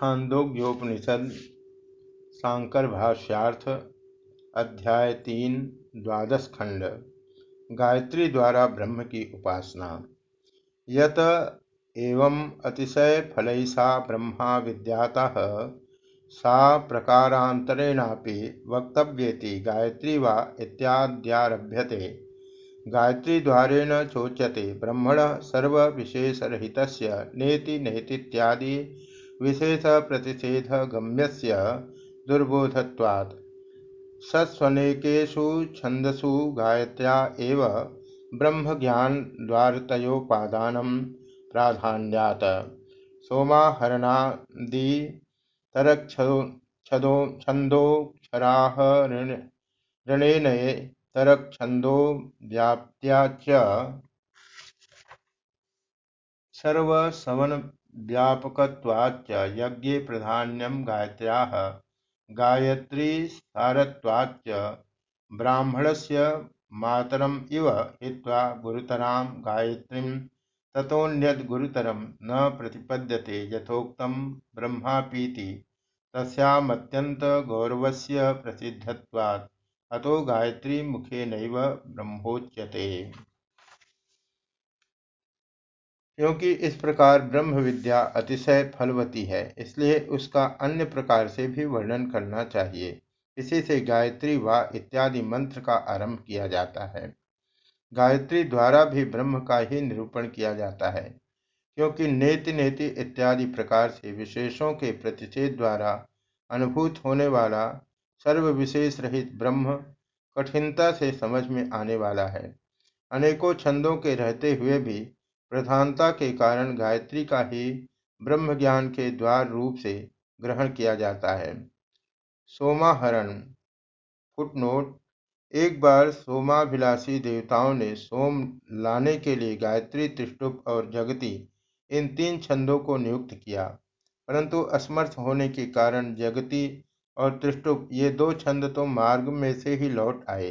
छांदोग्योपनिषद शांकर भाष्यार्थ अध्याय तीन, द्वादश खंड, गायत्री द्वारा ब्रह्म की उपासना। यत एवं अतिशय फलैसा ब्रह्मा विद्याता, सा प्रकारांतरेणापि वक्तव्येति गायत्री वा इत्याद्यारभ्यते। गायत्री द्वारेण चोच्यते ब्रह्मण सर्वविशेषरहितस्य नेति नेतीत्यादि विशेष प्रतिषेध गम्यस्य दुर्बोधत्वात्। सस्वनेकेषु छन्दसु गायत्र्या एव ब्रह्मज्ञानद्वारतयोपादानं प्राधान्यात्। सोमाहरणादि व्याप्त्या च सर्वसवन व्यापकत्वाच्च यज्ञे प्राधान्यम गायत्र्याः गायत्रीसारत्वाच्च ब्राह्मणस्य मातरम् इव हित्वा गुरुतरां गायत्रीं। ततोऽन्यद्गुरुतरं न प्रतिपद्यते यथोक्तं ब्रह्मापीति तस्यामत्यन्तगौरवस्य प्रसिद्धत्वात्। अतो गायत्री मुखेनैव ब्रह्मोच्यते। क्योंकि इस प्रकार ब्रह्म विद्या अतिशय फलवती है, इसलिए उसका अन्य प्रकार से भी वर्णन करना चाहिए। इसी से गायत्री वा इत्यादि मंत्र का आरंभ किया जाता है। गायत्री द्वारा भी ब्रह्म का ही निरूपण किया जाता है, क्योंकि नेति नेति इत्यादि प्रकार से विशेषों के प्रतिषेध द्वारा अनुभूत होने वाला सर्व विशेष रहित ब्रह्म कठिनता से समझ में आने वाला है। अनेकों छंदों के रहते हुए भी प्रधानता के कारण गायत्री का ही ब्रह्म ज्ञान के द्वार रूप से ग्रहण किया जाता है। सोमाहरण। फुटनोट। एक बार सोमाभिलाषी देवताओं ने सोम लाने के लिए गायत्री, त्रिष्टुप और जगती इन तीन छंदों को नियुक्त किया। परंतु असमर्थ होने के कारण जगती और त्रिष्टुप ये दो छंद तो मार्ग में से ही लौट आए।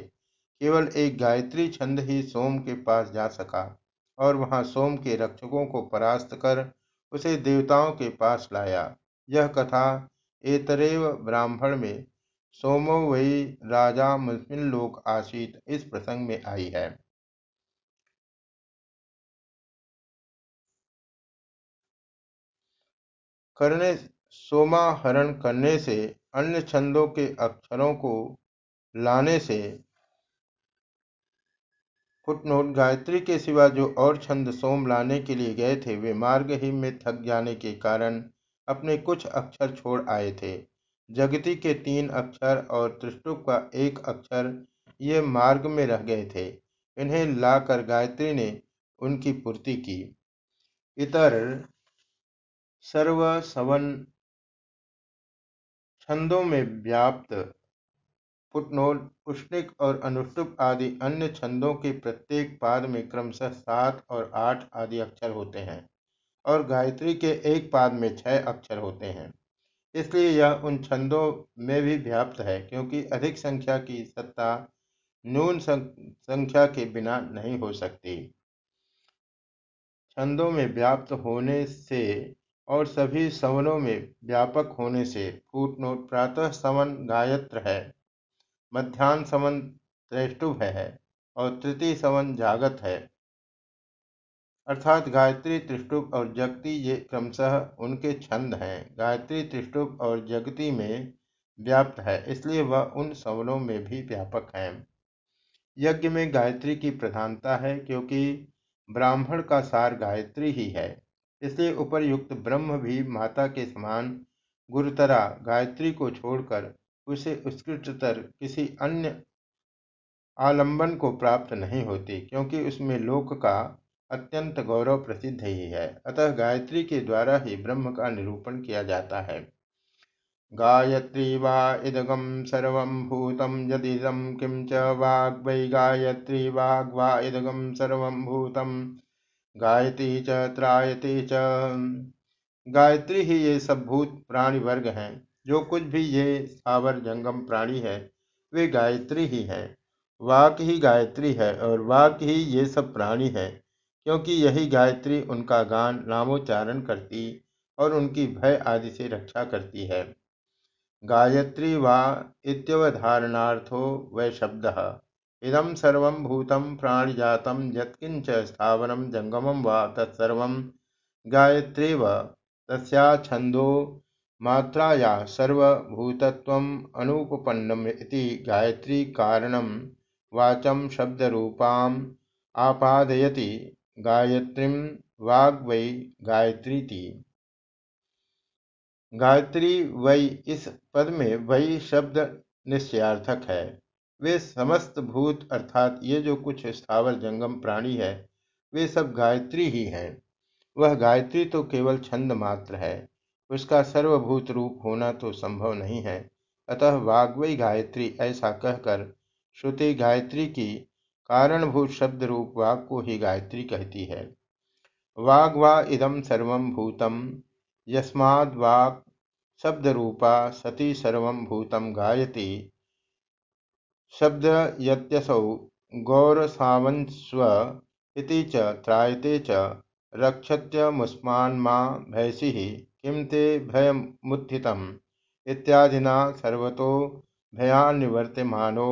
केवल एक गायत्री छंद ही सोम के पास जा सका। और वहाँ सोम के रक्षकों को परास्त कर उसे देवताओं के पास लाया। यह कथा एतरेव ब्राह्मण में सोमो वही राजा मुस्मिन लोक आशीत इस प्रसंग में आई है। करने, सोमाहरण करने से अन्य छंदों के अक्षरों को लाने से फुटनोट गायत्री के सिवा जो और छंद सोम लाने के लिए गए थे, वे मार्ग ही में थक जाने के कारण अपने कुछ अक्षर छोड़ आए थे। जगती के तीन अक्षर और त्रिष्टुप का एक अक्षर ये मार्ग में रह गए थे। इन्हें लाकर गायत्री ने उनकी पूर्ति की। इतर सर्वसवन छंदों में व्याप्त फुटनोट पुष्णिक और अनुष्टुप आदि अन्य छंदों के प्रत्येक पाद में क्रमशः सात और आठ आदि अक्षर होते हैं और गायत्री के एक पाद में छह अक्षर होते हैं। इसलिए यह उन छंदों में भी व्याप्त है, क्योंकि अधिक संख्या की सत्ता न्यून संख्या के बिना नहीं हो सकती। छंदों में व्याप्त होने से और सभी सवनों में व्यापक होने से फूटनोट प्रातः सवन गायत्र है। मध्यान्ह सवन त्रैष्टुभ है और तृतीय सवन जागत है। अर्थात गायत्री त्रिष्टुप और जगती ये क्रमशः उनके छंद हैं। गायत्री त्रिष्टुप और जगती में व्याप्त है, इसलिए वह उन सवनों में भी व्यापक है। यज्ञ में गायत्री की प्रधानता है, क्योंकि ब्राह्मण का सार गायत्री ही है। इसलिए उपरयुक्त ब्रह्म भी माता के समान गुरुतरा गायत्री को छोड़कर उसे उत्कृष्टतर किसी अन्य आलंबन को प्राप्त नहीं होती, क्योंकि उसमें लोक का अत्यंत गौरव प्रसिद्ध ही है। अतः गायत्री के द्वारा ही ब्रह्म का निरूपण किया जाता है। गायत्री वा इदगम सर्व भूतम यदिदम किम च वाग वै गायत्री वाग वा इदगम सर्व भूतम गायती च त्रायती च। गायत्री ही ये सब भूत प्राणी वर्ग हैं। जो कुछ भी ये स्थावर जंगम प्राणी है, वे गायत्री ही है। वाक ही गायत्री है और वाक ही ये सब प्राणी है, क्योंकि यही गायत्री उनका गान नामोच्चारण करती और उनकी भय आदि से रक्षा करती है। गायत्री वा इत्यवधारणार्थो वै शब्द इदम सर्व भूतम प्राणिजातम यत्किंच स्थावरम जंगमम वा तत्सर्वं गायत्रीव तस्याछंदो मात्राया सर्वभूतत्वम् अनुपपन्नम इति गायत्री कारणम वाचं शब्दरूपाम् आपादयति गायत्रीं वाग्वै गायत्री थी गायत्री वै इस पद में वही शब्द निश्चयार्थक है। वे समस्त भूत अर्थात ये जो कुछ स्थावर जंगम प्राणी है, वे सब गायत्री ही हैं। वह गायत्री तो केवल छंद मात्र है। उसका सर्वभूत रूप होना तो संभव नहीं है। अतः वाग्वई गायत्री ऐसा कहकर श्रुति गायत्री की कारणभूत शब्द रूप वाग को ही गायत्री कहती है। वाग वा इदम सर्व भूतम यस्माद् वाक् शब्द रूपा सती सर्व भूतम गायती। शब्द यत्यसौ गौरसावंस्व इति च त्रायते च रक्षत्यमुष्मान्मा भैषि। किं ते भयमुत्थितम्? इत्यादिना सर्वतो भयान्निवर्तमानो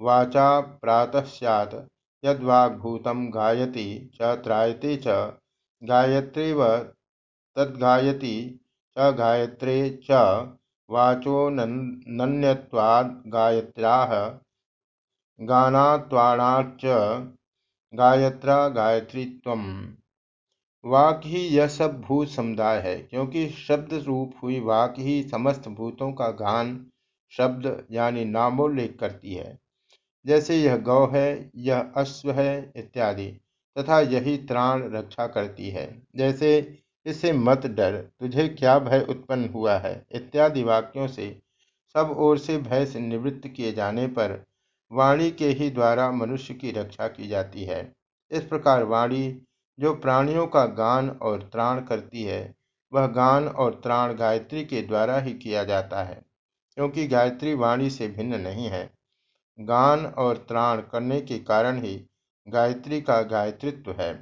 वाचा प्रातः स्यात् यद्वाग्भूतं गायति च त्रायते च तद्गायति च गायत्रे च वाचोऽनन्यत्वाद् गायत्र्याः गानात्वाणाच्च गायत्रा गायत्रीत्वम् वाक ही यह सब भूत समुदाय है, क्योंकि शब्द रूप हुई वाक ही समस्त भूतों का गान शब्द यानी नामोल्लेख करती है। जैसे यह गौ है, यह अश्व है, इत्यादि, तथा यही त्राण रक्षा करती है। जैसे इससे मत डर, तुझे क्या भय उत्पन्न हुआ है? इत्यादि वाक्यों से, सब ओर से भय से निवृत्त किए जाने पर वाणी के ही द्वारा मनुष्य की रक्षा की जाती है। इस प्रकार वाणी जो प्राणियों का गान और त्राण करती है, वह गान और त्राण गायत्री के द्वारा ही किया जाता है, क्योंकि गायत्री वाणी से भिन्न नहीं है। गान और त्राण करने के कारण ही गायत्री का गायत्रित्व है।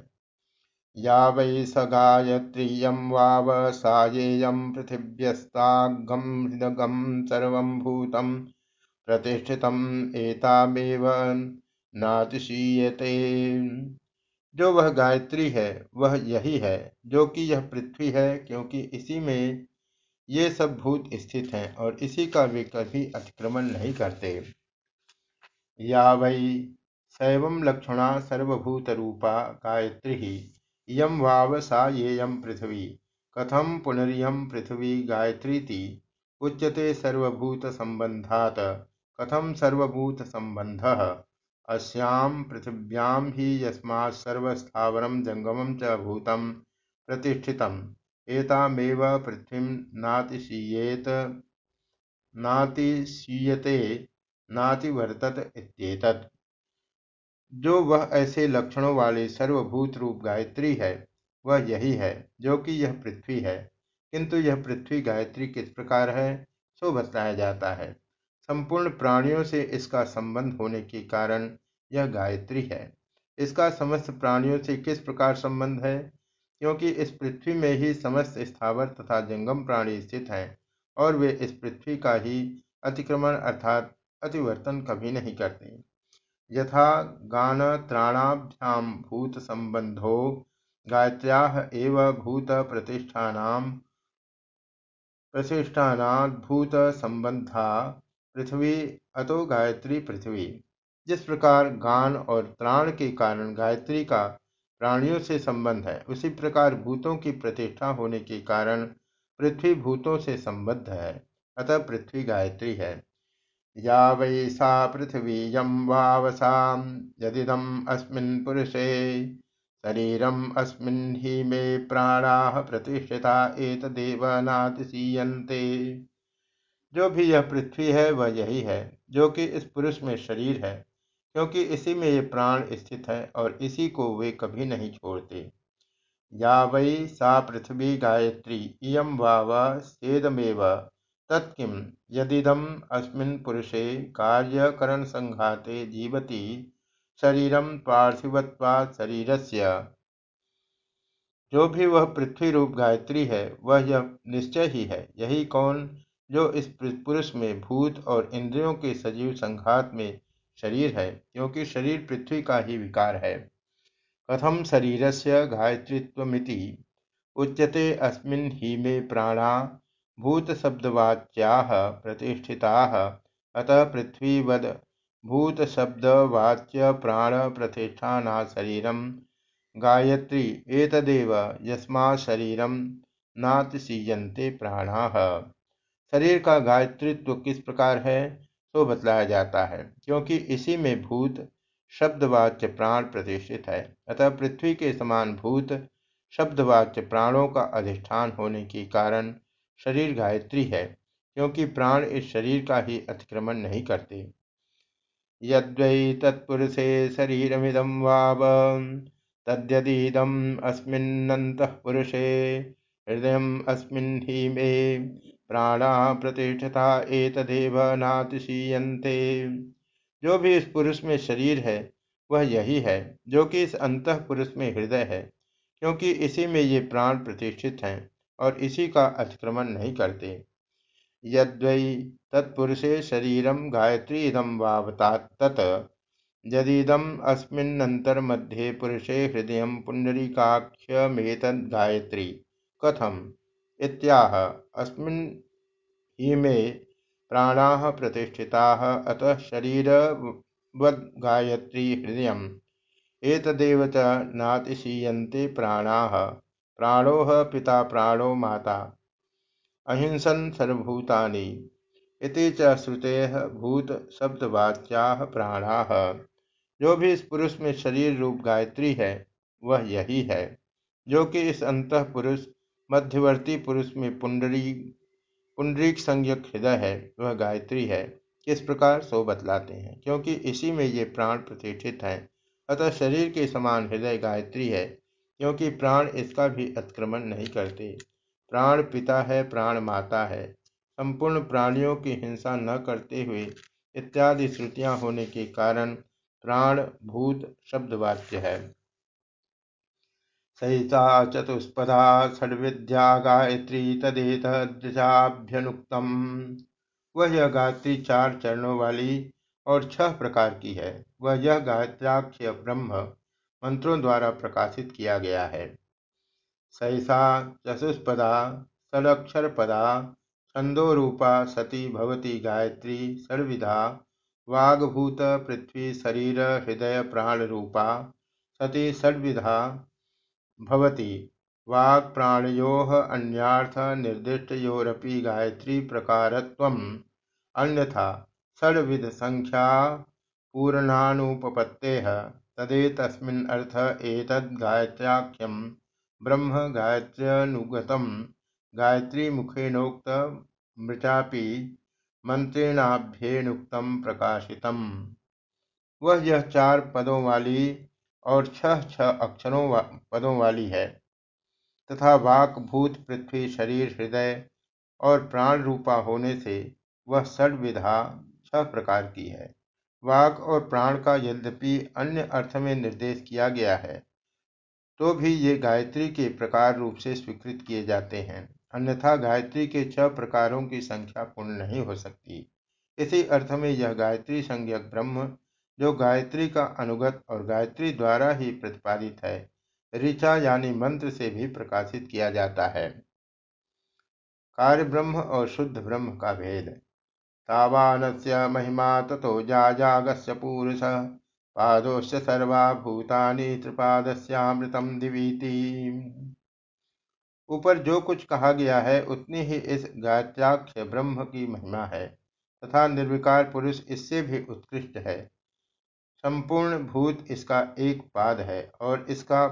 या वै स गायत्रीयं वाव सायेयं पृथिव्यस्तागम हृदगम सर्वभूतं प्रतिष्ठितम एतामेव नातिशीयते। जो वह गायत्री है, वह यही है, जो कि यह पृथ्वी है, क्योंकि इसी में ये सब भूत स्थित हैं और इसी का वे कभी अतिक्रमण नहीं करते। या वै शैवं लक्षणा सर्वभूत रूपा गायत्री, इयं वाव सा येयं पृथिवी कथम पुनरियं पृथिवी गायत्रीति, उच्यते सर्वभूत संबंधात कथम सर्वभूत सर्वभूतसम्बन्धः। अस्यां पृथिव्यां हि यस्मात् सर्वस्थावरं जङ्गमं च भूतं प्रतिष्ठितम्। एतामेव पृथ्वीं नातिशीयेत नातिशीयते नातिवर्तत इत्येतत्। जो वह ऐसे लक्षणों वाले सर्वभूत रूप गायत्री है, वह यही है, जो कि यह पृथ्वी है। किंतु यह पृथ्वी गायत्री किस प्रकार है, सो बताया जाता है। संपूर्ण प्राणियों से इसका संबंध होने के कारण यह गायत्री है। इसका समस्त प्राणियों से किस प्रकार संबंध है? क्योंकि इस पृथ्वी में ही समस्त स्थावर तथा जंगम प्राणी स्थित हैं और वे इस पृथ्वी का ही अतिक्रमण अर्थात अतिवर्तन कभी नहीं करते। यथा गान त्राणाभ्याम भूत संबंधो गायत्र्या एव भूत प्रतिष्ठानाम प्रतिष्ठानाद्भूत संबंधा पृथ्वी अतो गायत्री पृथ्वी। जिस प्रकार गान और प्राण के कारण गायत्री का प्राणियों से संबंध है, उसी प्रकार भूतों की प्रतिष्ठा होने के कारण पृथ्वी भूतों से संबद्ध है, अतः पृथ्वी गायत्री है। या वै सा पृथिवी यं वावसां यदिदम् अस्मिन् पुरुषे शरीरम् अस्मिन् ही मे प्राणा प्रतिष्ठिता एतदेव नातिशीयन्ते जो भी यह पृथ्वी है, वह यही है, जो कि इस पुरुष में शरीर है। क्योंकि इसी में ये प्राण स्थित है और इसी को वे कभी नहीं छोड़ते। या वै सा पृथ्वी गायत्री, इयं वाव सेदमेव तत्किं यदिदम् अस्मिन् पुरुषे कार्यकरणसङ्घाते जीवति शरीरं पार्थिवत्वात् शरीरस्य। जो भी वह पृथ्वी रूप गायत्री है, वह यह निश्चय ही है। यही कौन जो इस पुरुष में भूत और इंद्रियों के सजीव संघात में शरीर है, क्योंकि शरीर पृथ्वी का ही विकार है। कथम शरीर से गायत्रीत्वमिति? उच्यते अस्मिन् ही मे प्राणा भूतशब्दवाच्याः प्रतिष्ठिताः। अतः पृथ्वीवद भूतशब्दवाच्यप्राणप्रतिष्ठाना शरीरं। गायत्री, एतदेव यस्मा शरीरम नातिशीयन्ते प्राणाः। शरीर का गायत्रीत्व किस प्रकार है? तो बतलाया जाता है, क्योंकि इसी में भूत शब्दवाच्य प्राण प्रतिष्ठित है। अतः पृथ्वी के समान भूत शब्दवाच्य प्राणों का अधिष्ठान होने के कारण शरीर गायत्री है, क्योंकि प्राण इस शरीर का ही अतिक्रमण नहीं करते। यद्वै तत्पुरुषे शरीरमिदं वाव, तद्यदीदम् अस्मिन्नन्तःपुरुषे हृदयम् अस्मिन् हि मे प्राणाः प्रतिष्ठिता एतदेव नातिशीयन्ते। जो भी इस पुरुष में शरीर है, वह यही है, जो कि इस अंतः पुरुष में हृदय है, क्योंकि इसी में ये प्राण प्रतिष्ठित हैं और इसी का अतिक्रमण नहीं करते। यद्वै तत्पुरुषे शरीरम गायत्री इदम वावता तत् यदीदम अस्मिन्नंतर्मध्ये पुरुषे हृदय पुंडरीकाख्यमेतद गायत्री कथम? इत्याह। अस्मिन् ही मे प्राणाः प्रतिष्ठिताः, अतः शरीरवद्गायत्री हृदय एतदेव च नातिशीयन्ते प्राणाः। प्राणो पिता, प्राणो माता। अहिंसन सर्वभूतानि। इति च श्रुतेः जो भी इस पुरुष में शरीर रूप गायत्री है, वह यही है। जो कि इस अंतः पुरुष मध्यवर्ती पुरुष में पुंडरी, पुंडरीक संज्ञक हृदय है, वह गायत्री है। इस प्रकार सो बतलाते हैं, क्योंकि इसी में ये प्राण प्रतिष्ठित हैं। अतः शरीर के समान हृदय गायत्री है, क्योंकि प्राण इसका भी अतिक्रमण नहीं करते। प्राण पिता है, प्राण माता है। संपूर्ण प्राणियों की हिंसा न करते हुए इत्यादि श्रुतियाँ होने के कारण प्राण, भूत शब्दवाच्य है। सहिता चतुष्पदा षड्विद्या गायत्री तदेतभ्यनुक्तम वह यह गायत्री चार चरणों वाली और छह प्रकार की है। वह यह गायत्राख्य ब्रह्म मंत्रों द्वारा प्रकाशित किया गया है। सहिषा चतुष्पदा षडक्षरपदा छंदोरूपा सती भवती गायत्री षड्विधा वागभूत पृथ्वी शरीर हृदय प्राण रूपा सती षड्विधा भवती। वाक् प्राणयोः अन्यार्थ निर्दिष्टयोरपि गायत्री प्रकारत्वम् अन्यथा षड्विध संख्या पूर्णानुपपत्तेः तदेतस्मिन्नर्थ एतद्गायत्र्याख्यं ब्रह्म गायत्र्यनुगतं गायत्रीमुखेनोक्तमृचापि मंत्रेणाभ्येनुक्तं प्रकाशितम्। वह यह चार पदों वाली और छह छह अक्षरों वा, पदों वाली है। तथा वाक भूत पृथ्वी शरीर हृदय और प्राण रूपा होने से वह षड्विधा छह प्रकार की है। वाक और प्राण का यद्यपि अन्य अर्थ में निर्देश किया गया है तो भी ये गायत्री के प्रकार रूप से स्वीकृत किए जाते हैं। अन्यथा गायत्री के छह प्रकारों की संख्या पूर्ण नहीं हो सकती। इसी अर्थ में यह गायत्री संज्ञक ब्रह्म जो गायत्री का अनुगत और गायत्री द्वारा ही प्रतिपादित है। ऋचा यानी मंत्र से भी प्रकाशित किया जाता है। कार्य ब्रह्म और शुद्ध ब्रह्म का भेद। तावानस्य महिमा ततो जाजागस्य पुरुषः। पादोश्च सर्वा भूतानि त्रिपादस्यामृतम दिवीति। ऊपर जो कुछ कहा गया है, उतनी ही इस गायत्राख्य ब्रह्म की महिमा है। तथा निर्विकार पुरुष इससे भी उत्कृष्ट है। संपूर्ण भूत इसका एक पाद है और इसका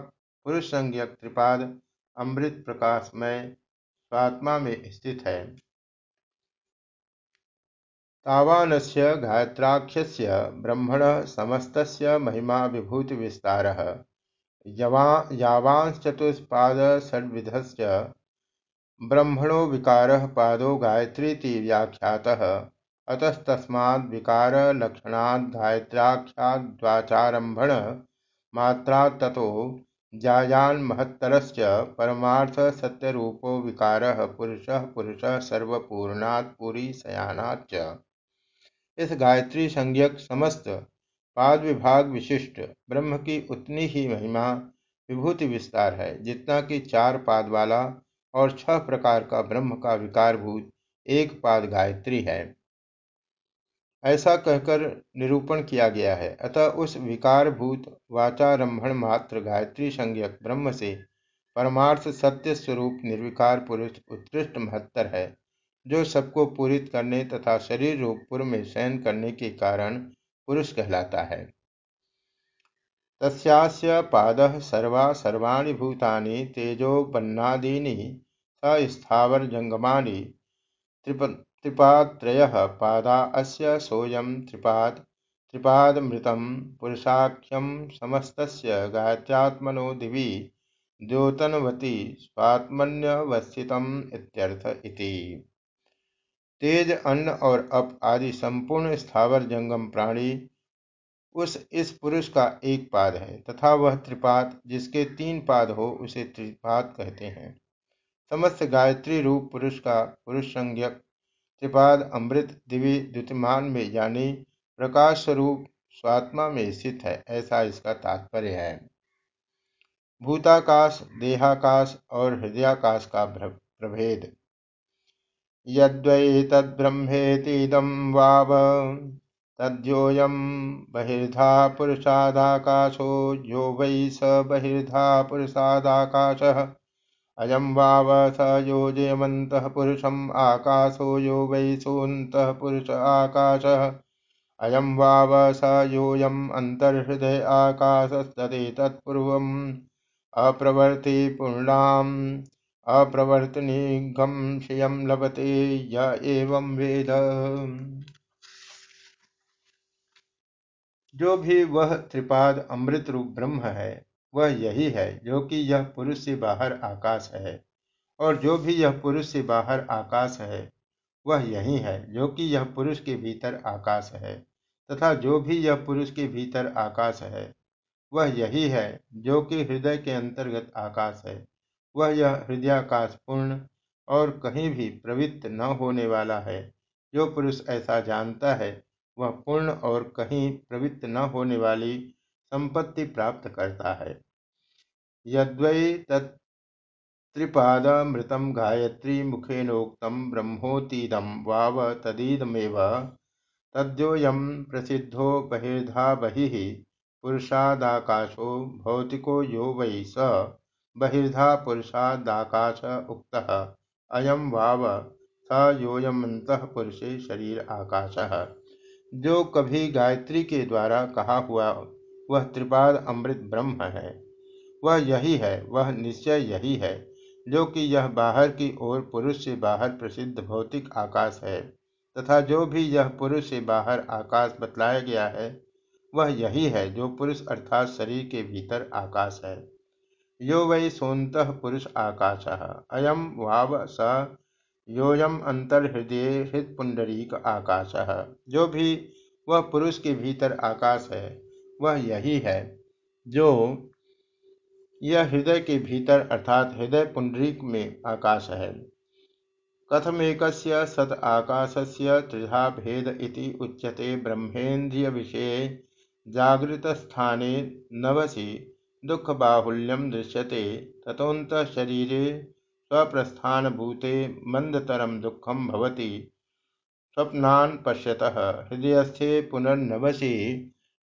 पुरुष संज्ञक त्रिपाद अमृत प्रकाशमय स्वात्मा में स्थित है। तावानस्य गायत्राख्यस्य ब्रह्मणः समस्तस्य महिमा विभूतिविस्तारः यावांश्चतुष्पादषड्विधस्य ब्रह्मणो विकार पादो गायत्री व्याख्यातः अतस्तस्माद्विकारलक्षणाद् गायत्राख्याद्वाचारम्भण मात्रात् ततो जायान महत्तरश्च परमार्थ सत्यरूपो विकार पुरुष पुरुष सर्वपूर्णात् पुरी सयानाच इस गायत्री संज्ञक समस्त पाद विभाग विशिष्ट ब्रह्म की उतनी ही महिमा विभूति विस्तार है, जितना कि चार पाद वाला और छह प्रकार का ब्रह्म का विकारभूत एक पाद गायत्री है। ऐसा कहकर निरूपण किया गया है। अतः उस विकारभूत, वाचारंभण मात्र गायत्री संज्ञक ब्रह्म से परमार्थ सत्य स्वरूप निर्विकार पुरुष उत्कृष्ट महत्तर है, जो सबको पूरित करने तथा शरीर रूप पुर में शयन करने के कारण पुरुष कहलाता है। तस्यास्य पादः सर्वा सर्वाणि भूतानि तेजोबन्नादीनि सस्थावरजङ्गमानि त्रिप त्रिपादत्रयः पादा अस्य सोऽयं त्रिपाद, त्रिपादमृतं पुरुषाख्यं समस्तस्य गायत्र्यात्मनो दिवि द्योतनवती स्वात्मन्यवस्थितम् इत्यर्थ इति। तेज, अन्न और अप आदि संपूर्ण स्थावर जंगम प्राणी उस इस पुरुष का एक पाद है, तथा वह त्रिपाद जिसके तीन पाद हो उसे त्रिपाद कहते हैं। समस्त गायत्री रूप पुरुष का पुरुष संज्ञक त्रिपाद अमृत दिव्य द्युतिमान में, यानी प्रकाश स्वरूप स्वात्मा में स्थित है, ऐसा इसका तात्पर्य है। भूताकाश, देहाकाश और हृदयाकाश का प्रभेद। यद्वै वाव बहिर्धा पुरुषादाकाशो यो वै स बहिर्धा पुरुषादाकाशः अयं वाव स योजयमन्तः पुरुषम् आकाशो यो वै सोऽन्तः पुरुष आकाशः। अयं वाव स योऽयम् अन्तर्हृदय आकाशस्तदेतत्पूर्वम् अप्रवर्ति पूर्णाम् अप्रवर्तनीघं श्रियं लभते य एवं वेद। जो भी वह त्रिपाद अमृत रूप ब्रह्म है वह यही है जो कि यह पुरुष से बाहर आकाश है। और जो भी यह पुरुष से बाहर आकाश है, वह यही है जो कि यह पुरुष के भीतर आकाश है तथा जो भी यह पुरुष के भीतर आकाश है, वह यही है जो कि हृदय के अंतर्गत आकाश है। वह यह हृदयाकाश पूर्ण और कहीं भी प्रवृत्त न होने वाला है। जो पुरुष ऐसा जानता है, वह पूर्ण और कहीं प्रवृत्त न होने वाली संपत्ति प्राप्त करता है। यद्वै तत्त्रिपादमृतं गायत्री मुखेनोक्तं ब्रह्मोतीदं वाव तदीदमेव प्रसिद्धो बहिर्धा बहिः पुरुषादाकाशो भौतिको यो वै स बहिर्धा पुरुषादाकाश उक्तः अयं वाव स योऽयमन्तः पुरुषे शरीर आकाशः। जो कभी गायत्री के द्वारा कहा हुआ वह त्रिपाद अमृत ब्रह्म है। वह यही है, वह निश्चय यही है, जो कि यह बाहर की ओर पुरुष से बाहर प्रसिद्ध भौतिक आकाश है, तथा जो भी यह पुरुष से बाहर आकाश बतलाया गया है, वह यही है जो पुरुष अर्थात शरीर के भीतर आकाश है। यो वै सोत पुरुष आकाश अयम वाव स योयम अंतर्हृदय हृद पुंडरीक आकाश। जो भी वह पुरुष के भीतर आकाश है वह यही है, जो यह हृदय के भीतर अर्थात हृदय पुंडरीक में आकाश है। कथमेक सत आकाशस्य त्रिधा भेद इति उच्यते ब्रह्मेन्द्रिय विषय जागृत स्थाने नवसी दुख बाहुल्यम दृश्यते तथोत शरीरे स्वप्रस्थानभूते मंदतरम दुखम भवति। स्वप्नान् पश्यतः, हृदयस्थे पुनर्नवसि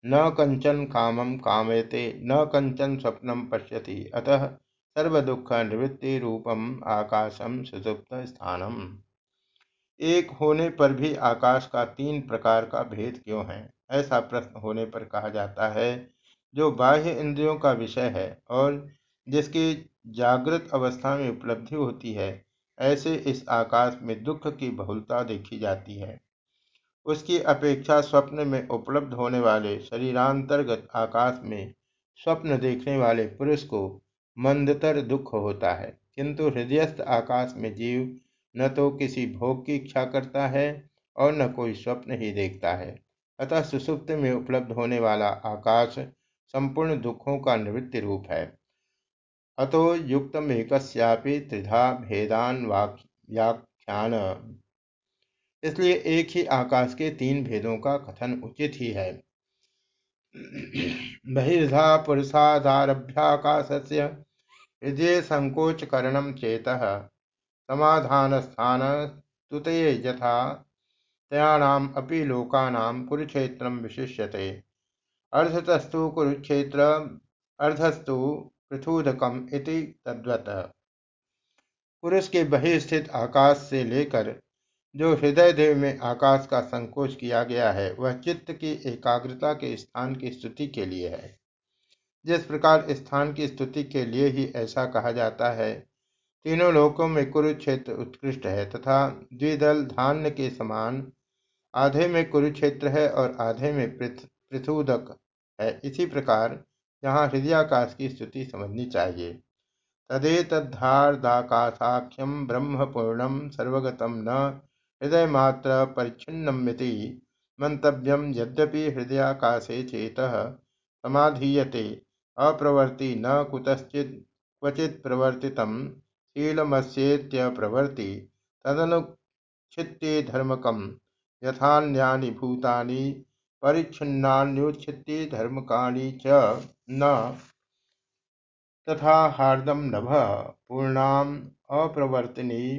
न कंचन कामम कामयते, न कंचन स्वप्नम पश्यति। अतः सर्वदुख निवृत्ति रूपम आकाशम सुसुप्त स्थानम एक होने पर भी आकाश का तीन प्रकार का भेद क्यों है? ऐसा प्रश्न होने पर कहा जाता है, जो बाह्य इंद्रियों का विषय है और जिसकी जागृत अवस्था में उपलब्धि होती है, ऐसे इस आकाश में दुख की बहुलता देखी जाती है। उसकी अपेक्षा स्वप्न में उपलब्ध होने वाले शरीरांतर्गत आकाश में स्वप्न देखने वाले पुरुष को मंदतर दुख होता है। किंतु हृदयस्थ आकाश में जीव न तो किसी भोग की इच्छा करता है और न कोई स्वप्न ही देखता है। अतः सुसुप्त में उपलब्ध होने वाला आकाश संपूर्ण दुखों का निवृत्ति रूप है। अतो युक्तमेकस्यापि त्रिधा भेदान व्याख्यान इसलिए एक ही आकाश के तीन भेदों का कथन उचित ही है। बहिर्धा पुरुषादारभ्याकाशस्य हृदय संकोचकरणं चेतः समाधानस्थानस्तुते यथा त्रयाणाम् अपि लोकानां कुरुक्षेत्रं विशिष्यते। अर्धतस्तु कुरुक्षेत्र, अर्धस्तु पृथुदकम इति तद्वत। पुरुष के बहिस्थित आकाश से लेकर जो हृदय देव में आकाश का संकोच किया गया है, वह चित्त की एकाग्रता के स्थान की स्तुति के लिए है। जिस प्रकार स्थान की स्तुति के लिए ही ऐसा कहा जाता है, तीनों लोकों में कुरुक्षेत्र उत्कृष्ट है तथा द्विदल धान्य के समान आधे में कुरुक्षेत्र है और आधे में पृथुदक है। इसी प्रकार यहाँ हृदयाकाश की स्तुति समझनी चाहिए। तदेतद्धार्दाकाशाख्यम ब्रह्म पूर्णम सर्वगतम न हृदय मात्र परिच्छिन्नमिति मंतव्यम यद्यपि हृदयाकाशे चेतः समाधीयते, अप्रवर्ति न कुतश्चित्, क्वचित् प्रवर्तितं शीलमस्येत्यप्रवर्ति तदनुच्छित्तेधर्मकं यथान्यानि भूतानि परिच्छिन्नान्युच्छित्तेधर्मकानि च न। तथा हार्दम नभ पूर्णाम अप्रवर्तिनी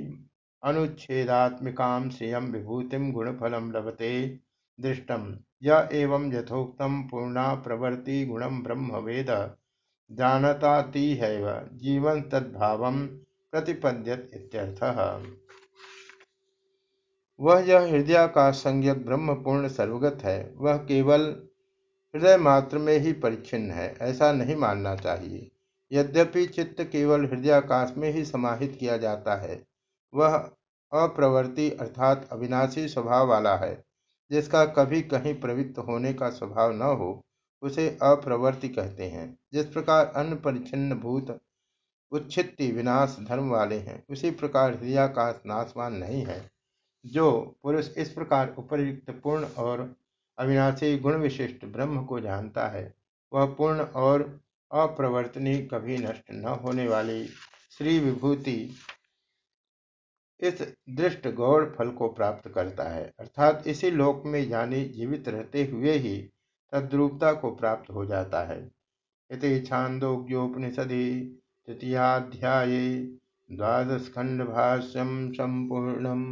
अनुच्छेदात्मिकां श्रियं विभूतिं गुणफलं लभते दृष्टं। य एवं यथोक्तं पूर्णा प्रवर्ति गुणं ब्रह्म वेद। जानतातिहैव जीवन तद्भाव प्रतिपद्यत इत्यर्थः। वह यह हृदय का संज्ञक ब्रह्म पूर्ण सर्वगत है। वह केवल हृदय मात्र में ही परिच्छिन्न है, ऐसा नहीं मानना चाहिए। यद्यपि चित्त केवल हृदयाकाश में ही समाहित किया जाता है वह अप्रवृत्ति अर्थात अविनाशी स्वभाव वाला है, जिसका कभी कहीं प्रवृत्त होने का स्वभाव न हो, उसे अप्रवृत्ति कहते हैं। जिस प्रकार अन्न परिच्छिन्न भूत उच्छित्ति विनाश धर्म वाले हैं, उसी प्रकार हृदयाकाश नाशवान नहीं है। जो पुरुष इस प्रकार उपयुक्त पूर्ण और अविनाशी गुण विशिष्ट ब्रह्म को जानता है, वह पूर्ण और अप्रवर्तनी कभी नष्ट न होने वाली श्री विभूति इस दृष्ट गौर फल को प्राप्त करता है। अर्थात इसी लोक में यानी जीवित रहते हुए ही तद्रूपता को प्राप्त हो जाता है। इति छांदोग्योपनिषदि तृतीयाध्याय द्वादश खंड भाष्यम संपूर्णम